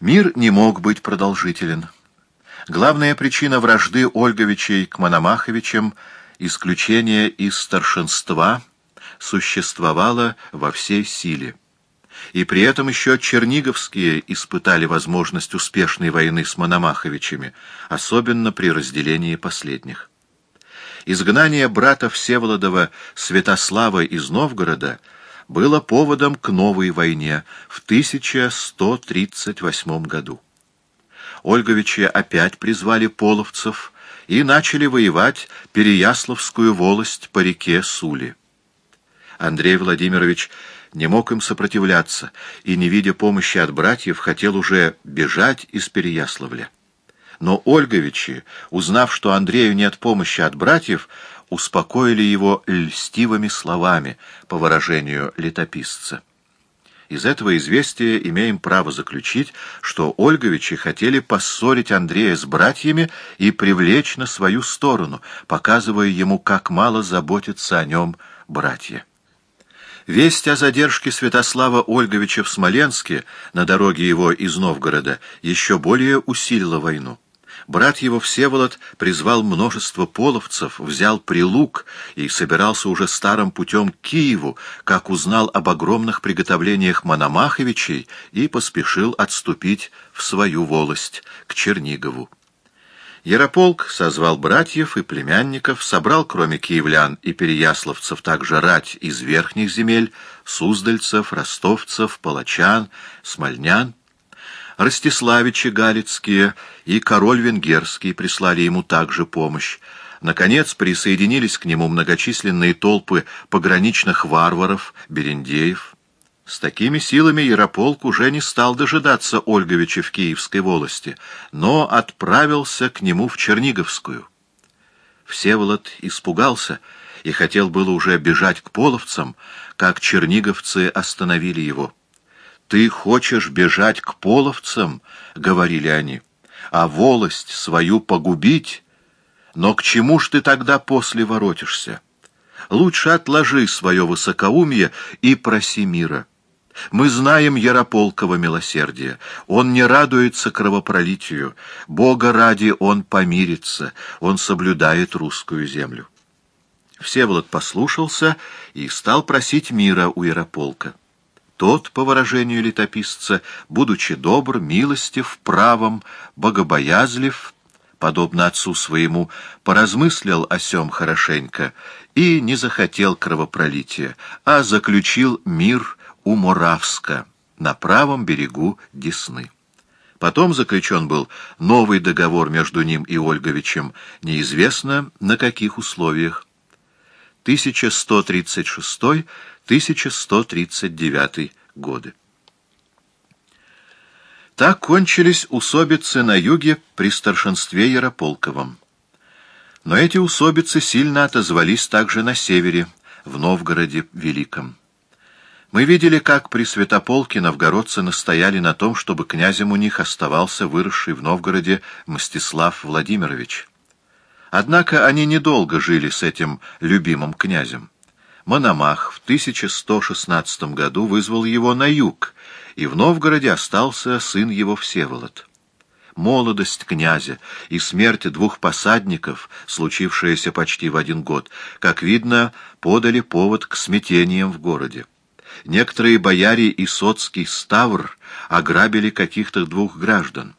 Мир не мог быть продолжителен. Главная причина вражды Ольговичей к Мономаховичам — исключение из старшинства — существовала во всей силе. И при этом еще черниговские испытали возможность успешной войны с Мономаховичами, особенно при разделении последних. Изгнание брата Всеволодова Святослава из Новгорода было поводом к новой войне в 1138 году. Ольговичи опять призвали половцев и начали воевать Переяславскую волость по реке Сули. Андрей Владимирович не мог им сопротивляться и, не видя помощи от братьев, хотел уже бежать из Переяславля. Но Ольговичи, узнав, что Андрею нет помощи от братьев, успокоили его льстивыми словами, по выражению летописца. Из этого известия имеем право заключить, что Ольговичи хотели поссорить Андрея с братьями и привлечь на свою сторону, показывая ему, как мало заботятся о нем братья. Весть о задержке Святослава Ольговича в Смоленске на дороге его из Новгорода еще более усилила войну. Брат его Всеволод призвал множество половцев, взял прилук и собирался уже старым путем к Киеву, как узнал об огромных приготовлениях Мономаховичей и поспешил отступить в свою волость, к Чернигову. Ярополк созвал братьев и племянников, собрал, кроме киевлян и переяславцев, также рать из верхних земель, суздальцев, ростовцев, палачан, смольнян, Ростиславичи Галицкие и король венгерский прислали ему также помощь. Наконец присоединились к нему многочисленные толпы пограничных варваров, берендеев. С такими силами Ярополк уже не стал дожидаться Ольговича в Киевской волости, но отправился к нему в Черниговскую. Всеволод испугался и хотел было уже бежать к половцам, как черниговцы остановили его. «Ты хочешь бежать к половцам?» — говорили они, — «а волость свою погубить? Но к чему ж ты тогда после воротишься? Лучше отложи свое высокоумие и проси мира». Мы знаем Ярополкова милосердие. Он не радуется кровопролитию. Бога ради он помирится. Он соблюдает русскую землю. Всеволод послушался и стал просить мира у Ярополка. Тот, по выражению летописца, будучи добр, милостив, правом, богобоязлив, подобно отцу своему, поразмыслил о сем хорошенько и не захотел кровопролития, а заключил мир у Моравска на правом берегу Десны. Потом заключен был новый договор между ним и Ольговичем, неизвестно на каких условиях. 1136 1139 годы. Так кончились усобицы на юге при старшинстве Ярополковом. Но эти усобицы сильно отозвались также на севере, в Новгороде Великом. Мы видели, как при Святополке новгородцы настояли на том, чтобы князем у них оставался выросший в Новгороде Мстислав Владимирович. Однако они недолго жили с этим любимым князем. Мономах в 1116 году вызвал его на юг, и в Новгороде остался сын его Всеволод. Молодость князя и смерть двух посадников, случившаяся почти в один год, как видно, подали повод к смятениям в городе. Некоторые бояре и соцкий ставр ограбили каких-то двух граждан.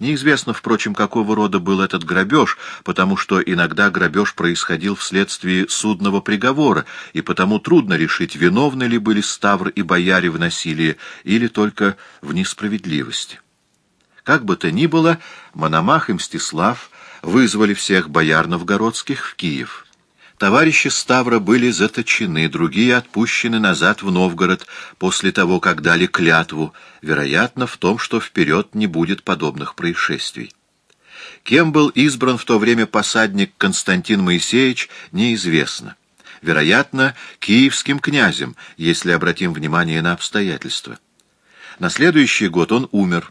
Неизвестно, впрочем, какого рода был этот грабеж, потому что иногда грабеж происходил вследствие судного приговора, и потому трудно решить, виновны ли были Ставр и бояре в насилии или только в несправедливости. Как бы то ни было, Мономах и Мстислав вызвали всех бояр новгородских в Киев. Товарищи Ставра были заточены, другие отпущены назад в Новгород после того, как дали клятву, вероятно, в том, что вперед не будет подобных происшествий. Кем был избран в то время посадник Константин Моисеевич, неизвестно. Вероятно, киевским князем, если обратим внимание на обстоятельства. На следующий год он умер,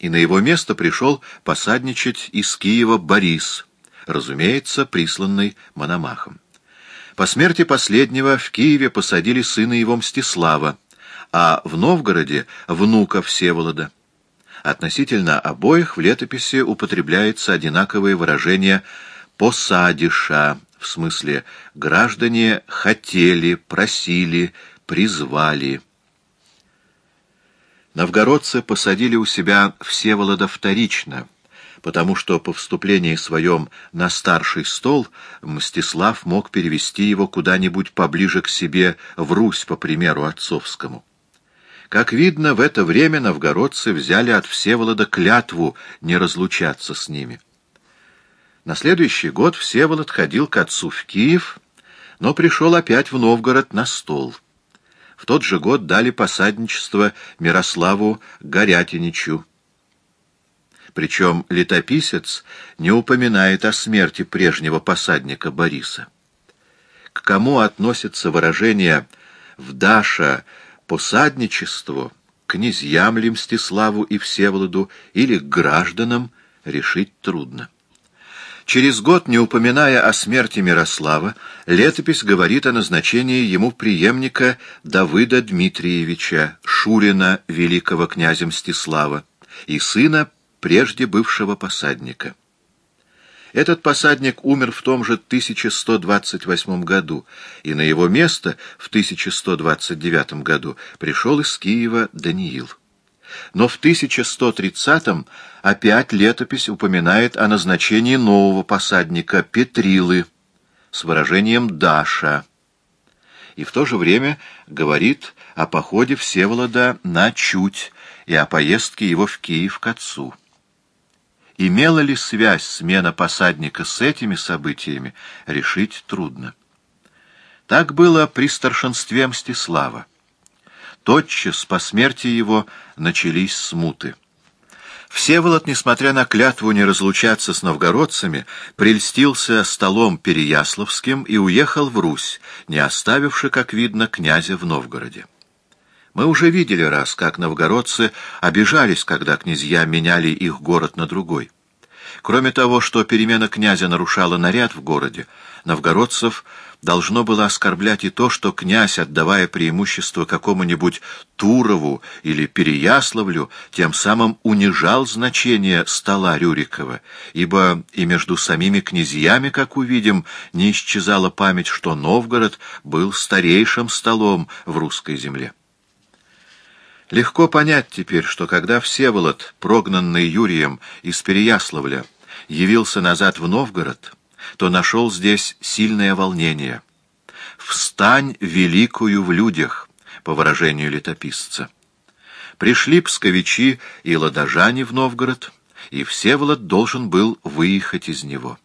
и на его место пришел посадничать из Киева Борис, разумеется, присланный Мономахом. По смерти последнего в Киеве посадили сына его Мстислава, а в Новгороде — внука Всеволода. Относительно обоих в летописи употребляется одинаковое выражение «посадиша», в смысле «граждане хотели, просили, призвали». Новгородцы посадили у себя Всеволода вторично, потому что по вступлении своем на старший стол Мстислав мог перевести его куда-нибудь поближе к себе в Русь, по примеру отцовскому. Как видно, в это время новгородцы взяли от Всеволода клятву не разлучаться с ними. На следующий год Всеволод ходил к отцу в Киев, но пришел опять в Новгород на стол. В тот же год дали посадничество Мирославу Горятиничу. Причем летописец не упоминает о смерти прежнего посадника Бориса. К кому относится выражение «в Даша посадничеству», князьям ли Мстиславу и Всеволоду или гражданам, решить трудно. Через год, не упоминая о смерти Мирослава, летопись говорит о назначении ему преемника Давыда Дмитриевича, Шурина, великого князя Мстислава, и сына прежде бывшего посадника. Этот посадник умер в том же 1128 году, и на его место в 1129 году пришел из Киева Даниил. Но в 1130-м опять летопись упоминает о назначении нового посадника Петрилы с выражением «Даша». И в то же время говорит о походе Всеволода на Чуть и о поездке его в Киев к отцу. Имела ли связь смена посадника с этими событиями, решить трудно. Так было при старшинстве Мстислава. Тотчас по смерти его начались смуты. Всеволод, несмотря на клятву не разлучаться с новгородцами, прельстился столом Переяславским и уехал в Русь, не оставивши, как видно, князя в Новгороде. Мы уже видели раз, как новгородцы обижались, когда князья меняли их город на другой. Кроме того, что перемена князя нарушала наряд в городе, новгородцев должно было оскорблять и то, что князь, отдавая преимущество какому-нибудь Турову или Переяславлю, тем самым унижал значение стола Рюрикова, ибо и между самими князьями, как увидим, не исчезала память, что Новгород был старейшим столом в русской земле. Легко понять теперь, что когда Всеволод, прогнанный Юрием из Переяславля, явился назад в Новгород, то нашел здесь сильное волнение. «Встань великую в людях», по выражению летописца. Пришли псковичи и ладожане в Новгород, и Всеволод должен был выехать из него.